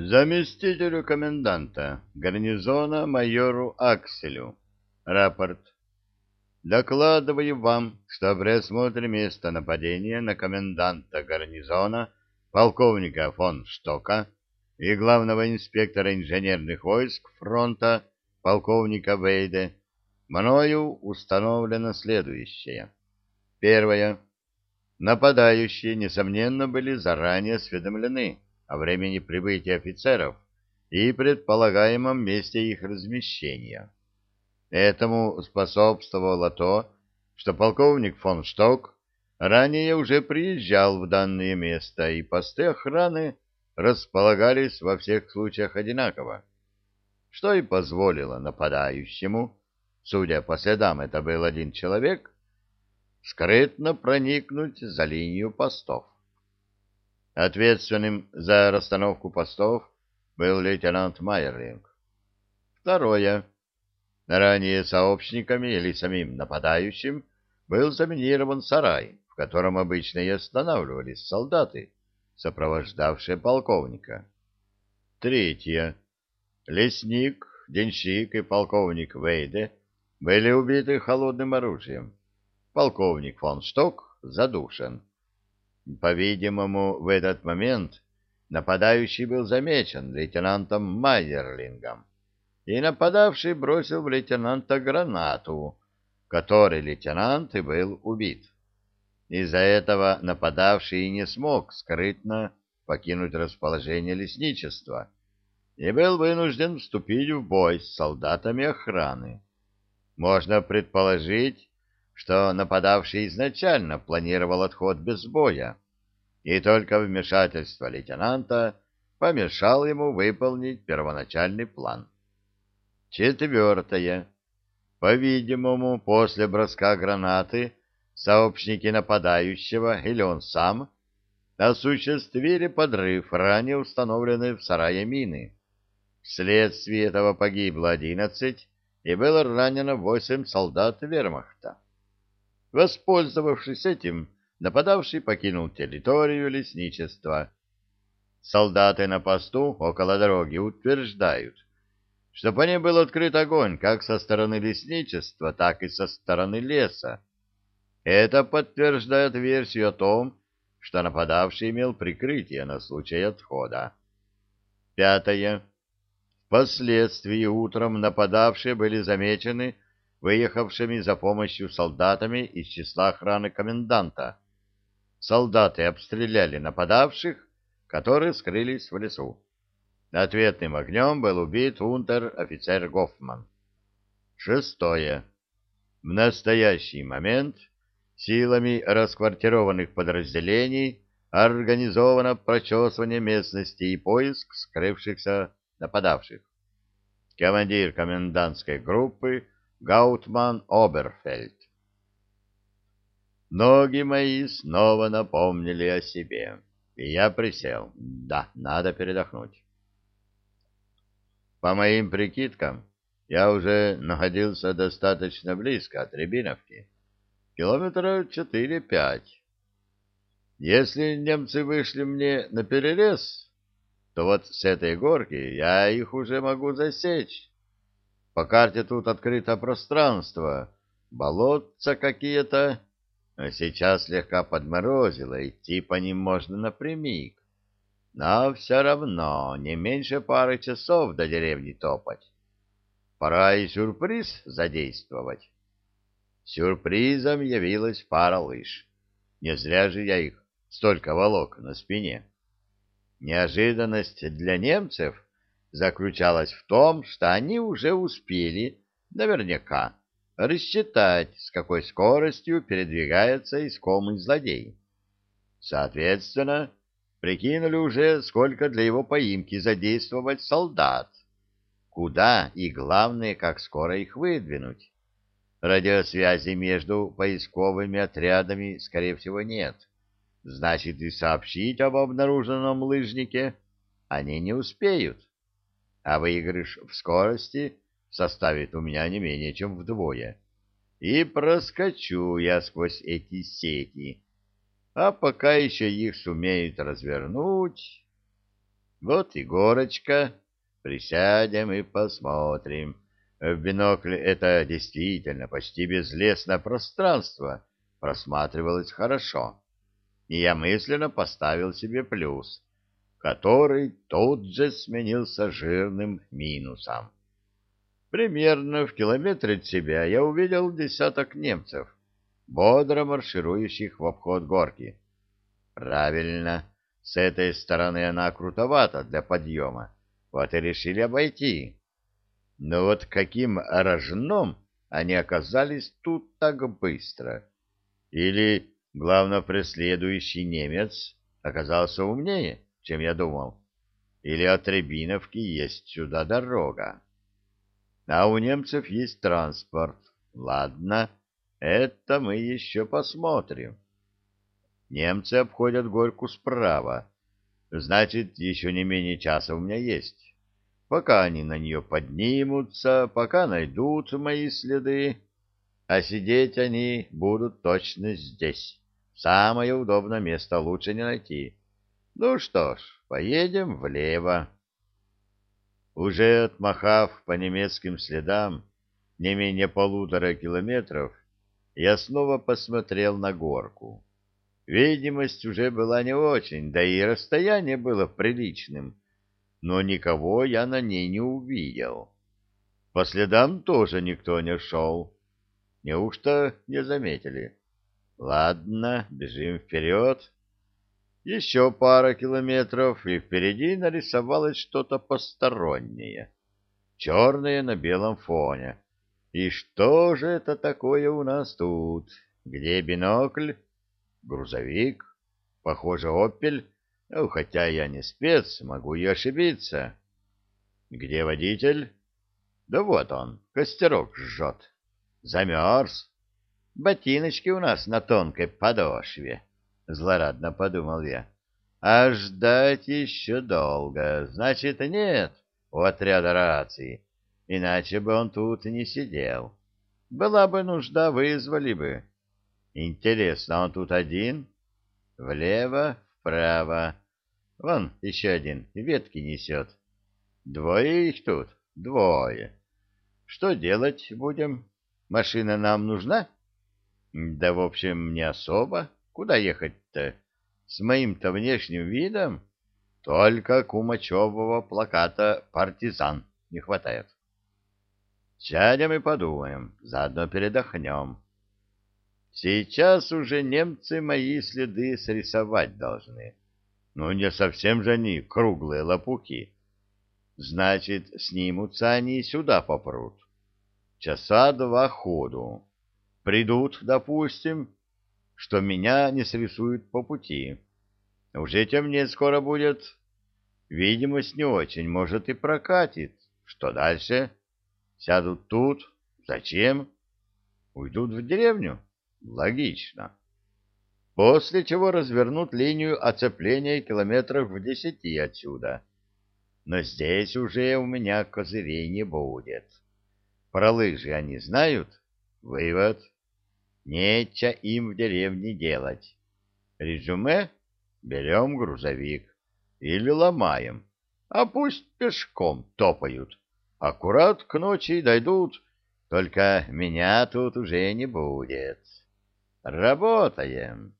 Заместителю коменданта гарнизона майору Акселю. Рапорт. Докладываю вам, что при осмотре места нападения на коменданта гарнизона полковника фон Штока и главного инспектора инженерных войск фронта полковника Вейде мною установлено следующее. Первое. Нападающие, несомненно, были заранее осведомлены о времени прибытия офицеров и предполагаемом месте их размещения. Этому способствовало то, что полковник фон Шток ранее уже приезжал в данное место, и посты охраны располагались во всех случаях одинаково, что и позволило нападающему, судя по следам, это был один человек, скрытно проникнуть за линию постов. Ответственным за расстановку постов был лейтенант Майерлинг. Второе. Ранее сообщниками или самим нападающим был заминирован сарай, в котором обычно и останавливались солдаты, сопровождавшие полковника. Третье. Лесник, денщик и полковник Вейде были убиты холодным оружием. Полковник фон Шток задушен. По-видимому, в этот момент нападающий был замечен лейтенантом Майерлингом, и нападавший бросил в лейтенанта гранату, которой лейтенант и был убит. Из-за этого нападавший не смог скрытно покинуть расположение лесничества и был вынужден вступить в бой с солдатами охраны. Можно предположить, что нападавший изначально планировал отход без боя, и только вмешательство лейтенанта помешало ему выполнить первоначальный план. Четвертое. По-видимому, после броска гранаты сообщники нападающего или он сам осуществили подрыв ранее установленной в сарае мины. Вследствие этого погибло одиннадцать и было ранено восемь солдат вермахта. Воспользовавшись этим, нападавший покинул территорию лесничества. Солдаты на посту около дороги утверждают, что по ним был открыт огонь как со стороны лесничества, так и со стороны леса. Это подтверждает версию о том, что нападавший имел прикрытие на случай отхода. Пятое. Впоследствии утром нападавшие были замечены выехавшими за помощью солдатами из числа охраны коменданта. Солдаты обстреляли нападавших, которые скрылись в лесу. Ответным огнем был убит унтер-офицер Гофман. Шестое. В настоящий момент силами расквартированных подразделений организовано прочесывание местности и поиск скрывшихся нападавших. Командир комендантской группы Гаутман Оберфельд. Ноги мои снова напомнили о себе, и я присел. Да, надо передохнуть. По моим прикидкам, я уже находился достаточно близко от Рябиновки, километра четыре-пять. Если немцы вышли мне на перерез, то вот с этой горки я их уже могу засечь. По карте тут открыто пространство, болотца какие-то, а сейчас слегка подморозило, идти по ним можно напрямик. Но все равно не меньше пары часов до деревни топать. Пора и сюрприз задействовать. Сюрпризом явилась пара лыж. Не зря же я их столько волок на спине. Неожиданность для немцев — заключалась в том, что они уже успели, наверняка, рассчитать, с какой скоростью передвигается искомый злодей. Соответственно, прикинули уже, сколько для его поимки задействовать солдат, куда и, главное, как скоро их выдвинуть. Радиосвязи между поисковыми отрядами, скорее всего, нет. Значит, и сообщить об обнаруженном лыжнике они не успеют а выигрыш в скорости составит у меня не менее чем вдвое. И проскочу я сквозь эти сети, а пока еще их сумеют развернуть... Вот и горочка. Присядем и посмотрим. В бинокле это действительно почти безлесное пространство просматривалось хорошо. И я мысленно поставил себе плюс, который тут же сменился жирным минусом. Примерно в километре от себя я увидел десяток немцев, бодро марширующих в обход горки. Правильно, с этой стороны она крутовата для подъема, вот и решили обойти. Но вот каким рожном они оказались тут так быстро? Или, главно, преследующий немец оказался умнее, чем я думал? Или от Рябиновки есть сюда дорога? А у немцев есть транспорт. Ладно, это мы еще посмотрим. Немцы обходят горку справа. Значит, еще не менее часа у меня есть. Пока они на нее поднимутся, пока найдут мои следы, а сидеть они будут точно здесь. Самое удобное место лучше не найти. Ну что ж, поедем влево. Уже отмахав по немецким следам не менее полутора километров, я снова посмотрел на горку. Видимость уже была не очень, да и расстояние было приличным, но никого я на ней не увидел. По следам тоже никто не шел. Неужто не заметили? Ладно, бежим вперед. Еще пара километров, и впереди нарисовалось что-то постороннее. Черное на белом фоне. И что же это такое у нас тут? Где бинокль? Грузовик? Похоже, «Опель». Ну, хотя я не спец, могу и ошибиться. Где водитель? Да вот он, костерок жжет. Замерз. Ботиночки у нас на тонкой подошве. — злорадно подумал я. — А ждать еще долго. Значит, нет у отряда рации, иначе бы он тут не сидел. Была бы нужда, вызвали бы. Интересно, он тут один? Влево, вправо. Вон еще один, ветки несет. Двое их тут? Двое. Что делать будем? Машина нам нужна? Да, в общем, не особо. Куда ехать-то? С моим-то внешним видом? Только кумачевого плаката «Партизан» не хватает. Сядем и подумаем, заодно передохнем. Сейчас уже немцы мои следы срисовать должны. Ну, не совсем же они круглые лопухи. Значит, снимутся они и сюда попрут. Часа два ходу. Придут, допустим, что меня не срисуют по пути. Уже темнеть скоро будет. Видимость не очень, может, и прокатит. Что дальше? Сядут тут. Зачем? Уйдут в деревню? Логично. После чего развернут линию оцепления километров в десяти отсюда. Но здесь уже у меня козырей не будет. Про лыжи они знают? Вывод. Нечего им в деревне делать. Резюме? Берем грузовик. Или ломаем. А пусть пешком топают. Аккурат к ночи дойдут. Только меня тут уже не будет. Работаем.